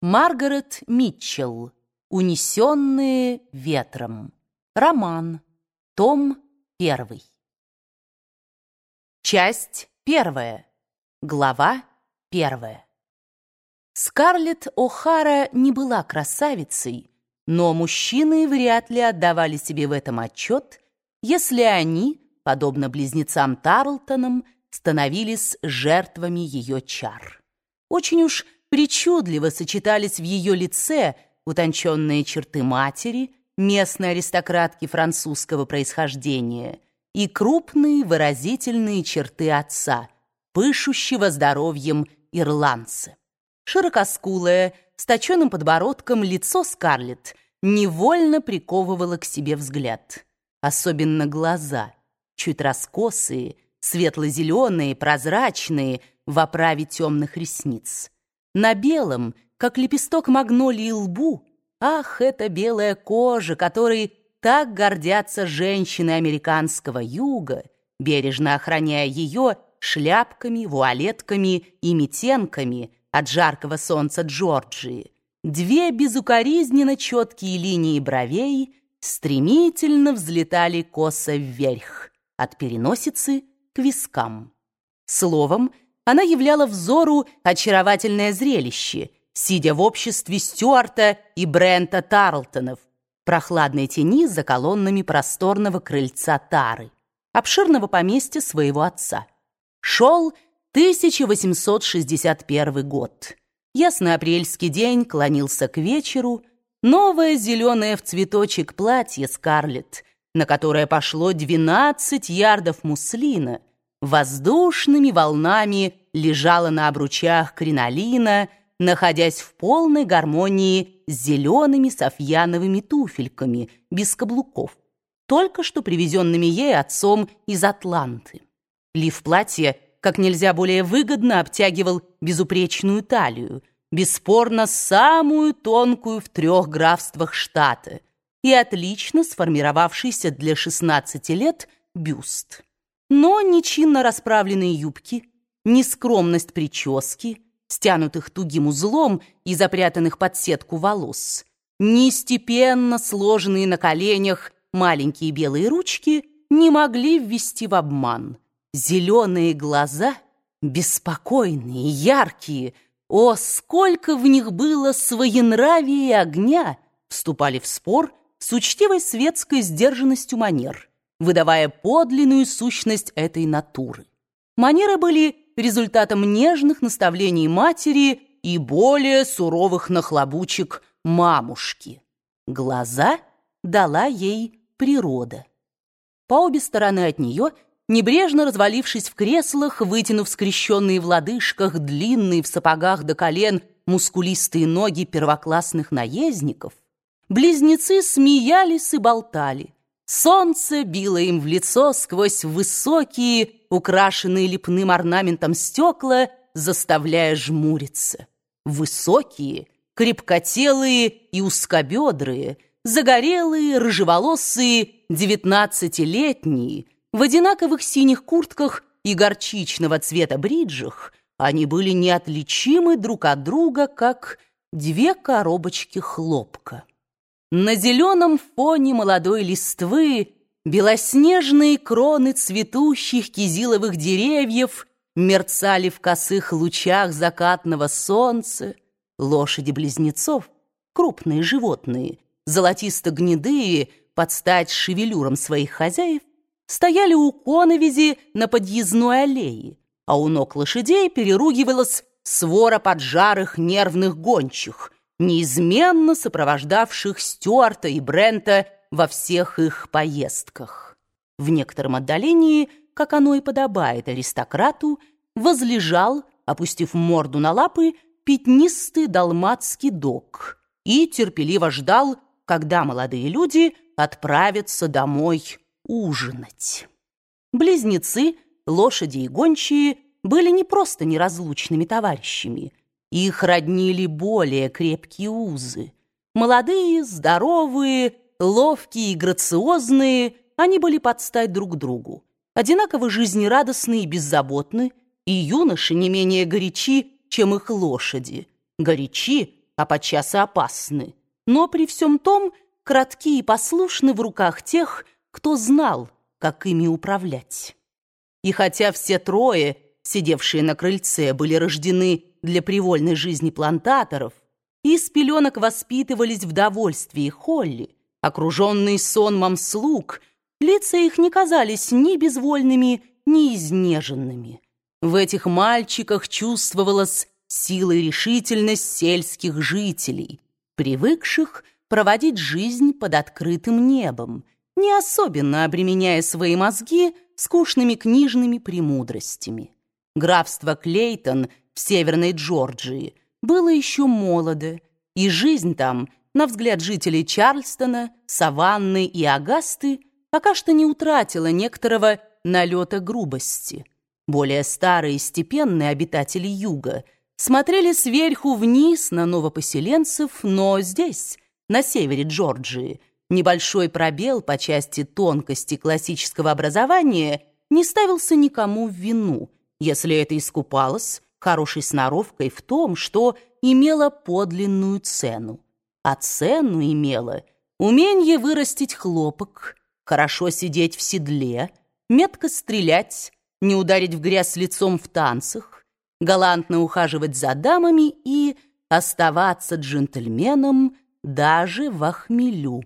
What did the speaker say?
Маргарет Митчелл. Унесенные ветром. Роман. Том первый. Часть первая. Глава первая. Скарлетт О'Хара не была красавицей, но мужчины вряд ли отдавали себе в этом отчет, если они, подобно близнецам Тарлтонам, становились жертвами ее чар. Очень уж причудливо сочетались в ее лице утонченные черты матери, местной аристократки французского происхождения, и крупные выразительные черты отца, пышущего здоровьем ирландца. Широкоскулое, с точенным подбородком лицо Скарлетт невольно приковывало к себе взгляд. Особенно глаза, чуть раскосые, светло-зеленые, прозрачные, в оправе темных ресниц. На белом, как лепесток магнолии лбу, ах, эта белая кожа, которой так гордятся женщины американского юга, бережно охраняя ее шляпками, вуалетками и метенками от жаркого солнца Джорджии. Две безукоризненно четкие линии бровей стремительно взлетали косо вверх, от переносицы к вискам. Словом, она являла взору очаровательное зрелище, сидя в обществе Стюарта и Брента Тарлтонов, прохладной тени за колоннами просторного крыльца Тары, обширного поместья своего отца. Шел 1861 год. Ясный апрельский день клонился к вечеру, новое зеленое в цветочек платье Скарлетт, на которое пошло 12 ярдов муслина, воздушными волнами лежала на обручах кринолина, находясь в полной гармонии с зелеными софьяновыми туфельками без каблуков, только что привезенными ей отцом из Атланты. Лиф платья как нельзя более выгодно обтягивал безупречную талию, бесспорно самую тонкую в трех графствах штата и отлично сформировавшийся для 16 лет бюст. Но ни чинно расправленные юбки, ни скромность прически, стянутых тугим узлом и запрятанных под сетку волос, ни степенно сложенные на коленях маленькие белые ручки не могли ввести в обман. Зеленые глаза, беспокойные, яркие, о, сколько в них было своенравия и огня, вступали в спор с учтивой светской сдержанностью манер выдавая подлинную сущность этой натуры. Манеры были результатом нежных наставлений матери и более суровых нахлобучек мамушки. Глаза дала ей природа. По обе стороны от нее, небрежно развалившись в креслах, вытянув скрещенные в лодыжках, длинные в сапогах до колен, мускулистые ноги первоклассных наездников, близнецы смеялись и болтали, Солнце било им в лицо сквозь высокие, украшенные лепным орнаментом стекла, заставляя жмуриться. Высокие, крепкотелые и узкобедрые, загорелые, рыжеволосые, девятнадцатилетние, в одинаковых синих куртках и горчичного цвета бриджах, они были неотличимы друг от друга, как две коробочки хлопка. На зеленом фоне молодой листвы белоснежные кроны цветущих кизиловых деревьев мерцали в косых лучах закатного солнца. Лошади-близнецов, крупные животные, золотисто-гнедые, под стать шевелюрам своих хозяев, стояли у коновизи на подъездной аллее, а у ног лошадей переругивалась свора поджарых нервных гончих — неизменно сопровождавших Стюарта и Брента во всех их поездках. В некотором отдалении, как оно и подобает аристократу, возлежал, опустив морду на лапы, пятнистый далматский дог и терпеливо ждал, когда молодые люди отправятся домой ужинать. Близнецы, лошади и гончие были не просто неразлучными товарищами – их роднили более крепкие узы. Молодые, здоровые, ловкие и грациозные, они были под стать друг другу. Одинаково жизнерадостны и беззаботны, и юноши не менее горячи, чем их лошади. Горячи, а подчас и опасны, но при всем том кратки и послушны в руках тех, кто знал, как ими управлять. И хотя все трое, сидевшие на крыльце, были рождены для привольной жизни плантаторов, из пеленок воспитывались в довольстве Холли, окруженные сонмом слуг, лица их не казались ни безвольными, ни изнеженными. В этих мальчиках чувствовалась сила и решительность сельских жителей, привыкших проводить жизнь под открытым небом, не особенно обременяя свои мозги скучными книжными премудростями. Графство Клейтон в Северной Джорджии было еще молодо, и жизнь там, на взгляд жителей Чарльстона, Саванны и Агасты, пока что не утратила некоторого налета грубости. Более старые степенные обитатели юга смотрели сверху вниз на новопоселенцев, но здесь, на севере Джорджии, небольшой пробел по части тонкости классического образования не ставился никому в вину, если это искупалось хорошей сноровкой в том, что имело подлинную цену. А цену имело умение вырастить хлопок, хорошо сидеть в седле, метко стрелять, не ударить в грязь лицом в танцах, галантно ухаживать за дамами и оставаться джентльменом даже в охмелю.